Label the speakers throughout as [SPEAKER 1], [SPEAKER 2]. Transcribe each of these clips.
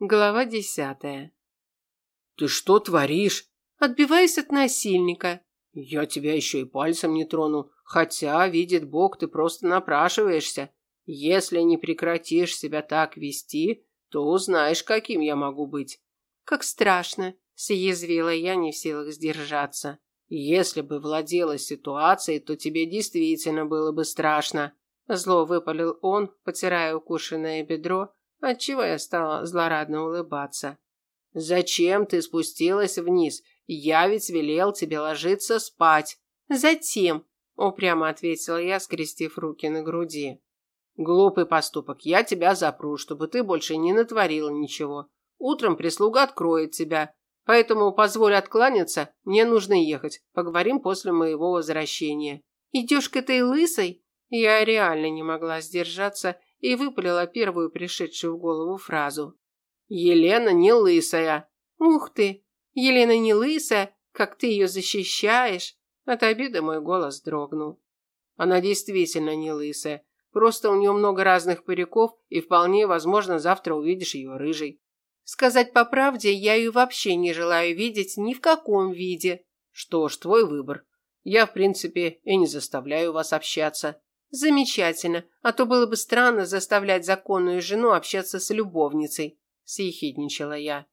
[SPEAKER 1] Глава десятая.
[SPEAKER 2] «Ты что творишь?»
[SPEAKER 1] «Отбиваюсь от насильника».
[SPEAKER 2] «Я тебя еще и пальцем не трону, хотя, видит Бог, ты просто напрашиваешься. Если не прекратишь себя так вести, то узнаешь, каким я могу быть».
[SPEAKER 1] «Как страшно», – съязвила я, не в силах сдержаться.
[SPEAKER 2] «Если бы владела ситуацией, то тебе действительно было бы страшно».
[SPEAKER 1] Зло выпалил он, потирая укушенное бедро, отчего я стала злорадно улыбаться.
[SPEAKER 2] «Зачем ты спустилась вниз? Я ведь велел тебе ложиться спать».
[SPEAKER 1] «Затем», – упрямо ответила я, скрестив руки на груди.
[SPEAKER 2] «Глупый поступок. Я тебя запру, чтобы ты больше не натворила ничего. Утром прислуга откроет тебя. Поэтому позволь откланяться, мне нужно ехать. Поговорим после моего возвращения».
[SPEAKER 1] «Идешь к этой лысой?» Я реально не могла сдержаться и выпалила первую пришедшую в голову фразу.
[SPEAKER 2] «Елена не лысая!»
[SPEAKER 1] «Ух ты! Елена не лысая? Как ты ее защищаешь!» От обиды мой голос дрогнул.
[SPEAKER 2] «Она действительно не лысая. Просто у нее много разных париков, и вполне возможно завтра увидишь ее рыжей».
[SPEAKER 1] «Сказать по правде, я ее вообще не желаю видеть ни в каком виде».
[SPEAKER 2] «Что ж, твой выбор. Я, в принципе, и не заставляю вас общаться».
[SPEAKER 1] Замечательно, а то было бы странно заставлять законную жену общаться с любовницей, съехидничала я.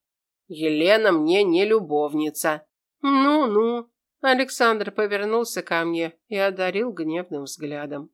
[SPEAKER 2] Елена мне не любовница.
[SPEAKER 1] Ну-ну. Александр повернулся ко мне и одарил гневным взглядом.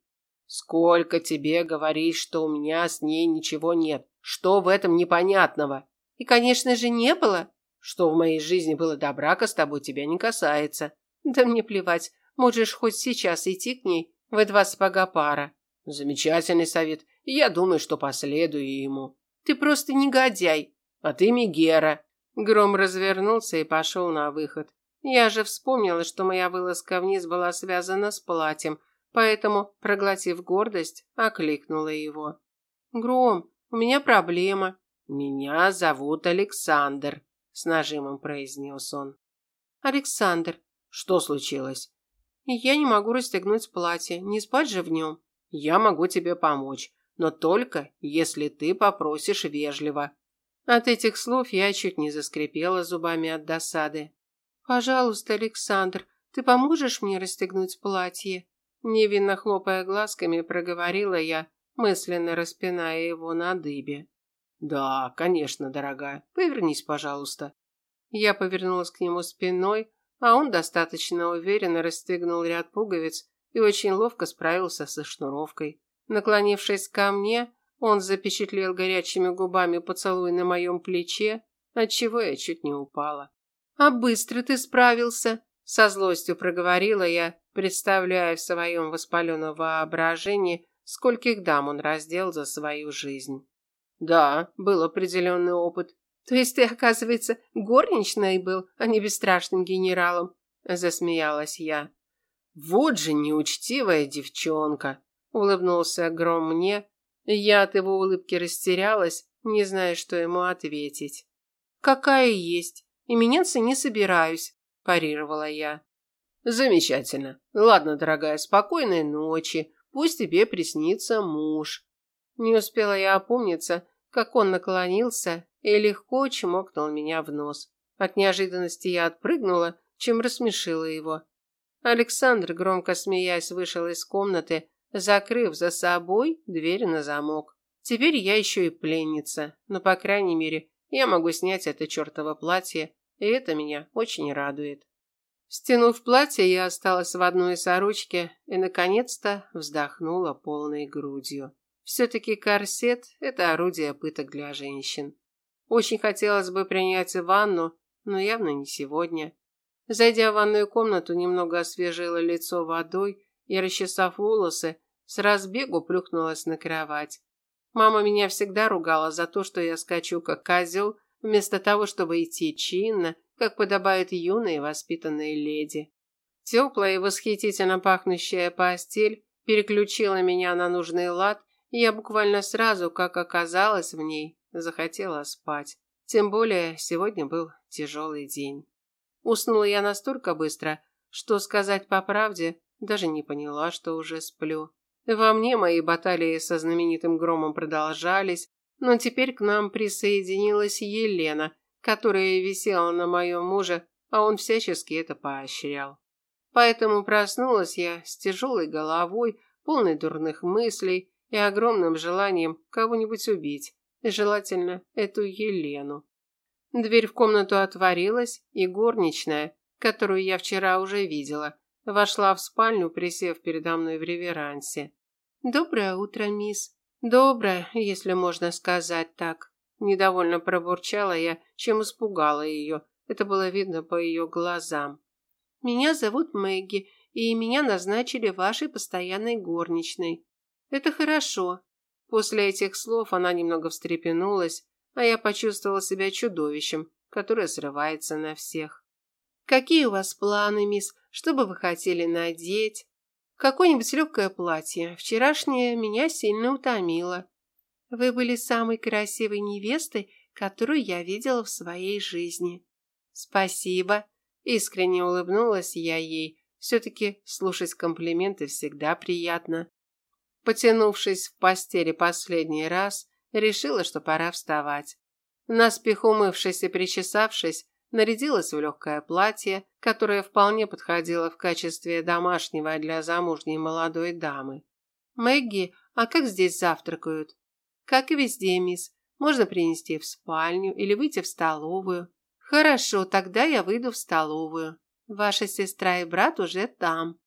[SPEAKER 2] Сколько тебе говорить, что у меня с ней ничего нет? Что в этом непонятного?
[SPEAKER 1] И, конечно же, не было.
[SPEAKER 2] Что в моей жизни было до брака, с тобой тебя не касается.
[SPEAKER 1] Да мне плевать. Можешь хоть сейчас идти к ней вы два сапога пара.
[SPEAKER 2] Замечательный совет. Я думаю, что последую ему.
[SPEAKER 1] Ты просто негодяй.
[SPEAKER 2] А ты Мегера.
[SPEAKER 1] Гром развернулся и пошел на выход. Я же вспомнила, что моя вылазка вниз была связана с платьем, поэтому, проглотив гордость, окликнула его. «Гром, у меня проблема».
[SPEAKER 2] «Меня зовут Александр», – с нажимом произнес он.
[SPEAKER 1] «Александр».
[SPEAKER 2] «Что случилось?»
[SPEAKER 1] Я не могу расстегнуть платье, не спать же в нем.
[SPEAKER 2] Я могу тебе помочь, но только если ты попросишь вежливо.
[SPEAKER 1] От этих слов я чуть не заскрипела зубами от досады. Пожалуйста, Александр, ты поможешь мне расстегнуть платье? Невинно хлопая глазками, проговорила я, мысленно распиная его на дыбе.
[SPEAKER 2] Да, конечно, дорогая. Повернись, пожалуйста.
[SPEAKER 1] Я повернулась к нему спиной, а он достаточно уверенно расстегнул ряд пуговиц и очень ловко справился со шнуровкой. Наклонившись ко мне, он запечатлел горячими губами поцелуй на моем плече, отчего я чуть не упала. «А быстро ты справился!» – со злостью проговорила я, представляя в своем воспаленном воображении, скольких дам он раздел за свою жизнь.
[SPEAKER 2] «Да, был определенный опыт»,
[SPEAKER 1] то есть ты, оказывается, горничной был, а не бесстрашным генералом, засмеялась я.
[SPEAKER 2] Вот же неучтивая девчонка,
[SPEAKER 1] улыбнулся Гром мне. Я от его улыбки растерялась, не зная, что ему ответить. Какая есть, и меняться не собираюсь, парировала я.
[SPEAKER 2] Замечательно. Ладно, дорогая, спокойной ночи. Пусть тебе приснится муж.
[SPEAKER 1] Не успела я опомниться, как он наклонился и легко чмокнул меня в нос. От неожиданности я отпрыгнула, чем рассмешила его. Александр, громко смеясь, вышел из комнаты, закрыв за собой дверь на замок. Теперь я еще и пленница, но, по крайней мере, я могу снять это чертово платье, и это меня очень радует. Стянув платье, я осталась в одной сорочке и, наконец-то, вздохнула полной грудью. Все-таки корсет – это орудие пыток для женщин. Очень хотелось бы принять ванну, но явно не сегодня. Зайдя в ванную комнату, немного освежила лицо водой и, расчесав волосы, с разбегу плюхнулась на кровать. Мама меня всегда ругала за то, что я скачу как козел, вместо того, чтобы идти чинно, как подобает юной воспитанной леди. Теплая и восхитительно пахнущая постель переключила меня на нужный лад, я буквально сразу, как оказалось в ней, захотела спать. Тем более сегодня был тяжелый день. Уснула я настолько быстро, что сказать по правде, даже не поняла, что уже сплю. Во мне мои баталии со знаменитым громом продолжались, Но теперь к нам присоединилась Елена, которая висела на моем муже, а он всячески это поощрял. Поэтому проснулась я с тяжелой головой, полной дурных мыслей и огромным желанием кого-нибудь убить, желательно эту Елену. Дверь в комнату отворилась, и горничная, которую я вчера уже видела, вошла в спальню, присев передо мной в реверансе. «Доброе утро, мисс». «Доброе, если можно сказать так». Недовольно пробурчала я, чем испугала ее. Это было видно по ее глазам. «Меня зовут Мэгги, и меня назначили вашей постоянной горничной». «Это хорошо». После этих слов она немного встрепенулась, а я почувствовала себя чудовищем, которое срывается на всех. «Какие у вас планы, мисс? Что бы вы хотели надеть?» «Какое-нибудь легкое платье. Вчерашнее меня сильно утомило». «Вы были самой красивой невестой, которую я видела в своей жизни». «Спасибо», – искренне улыбнулась я ей. Все-таки слушать комплименты всегда приятно. Потянувшись в постели последний раз, решила, что пора вставать. Наспех умывшись и причесавшись, нарядилась в легкое платье, которое вполне подходило в качестве домашнего для замужней молодой дамы. «Мэгги, а как здесь завтракают?» «Как и везде, мисс. Можно принести в спальню или выйти в столовую». «Хорошо, тогда я выйду в столовую. Ваша сестра и брат уже там».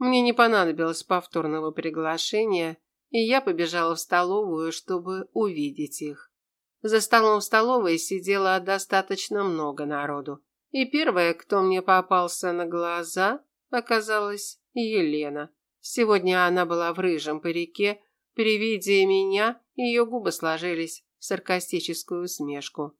[SPEAKER 1] Мне не понадобилось повторного приглашения, и я побежала в столовую, чтобы увидеть их. За столом в столовой сидело достаточно много народу, и первая, кто мне попался на глаза, оказалась Елена. Сегодня она была в рыжем парике, при виде меня ее губы сложились в саркастическую усмешку.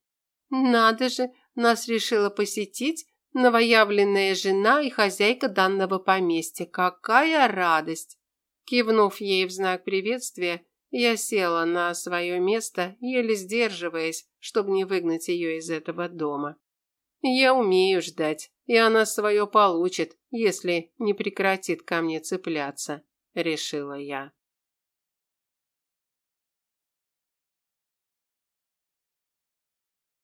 [SPEAKER 1] «Надо же, нас решила посетить новоявленная жена и хозяйка данного поместья. Какая радость!» Кивнув ей в знак приветствия, я села на свое место, еле сдерживаясь, чтобы не выгнать ее из этого дома. Я умею ждать, и она свое получит, если не прекратит ко мне цепляться, решила я.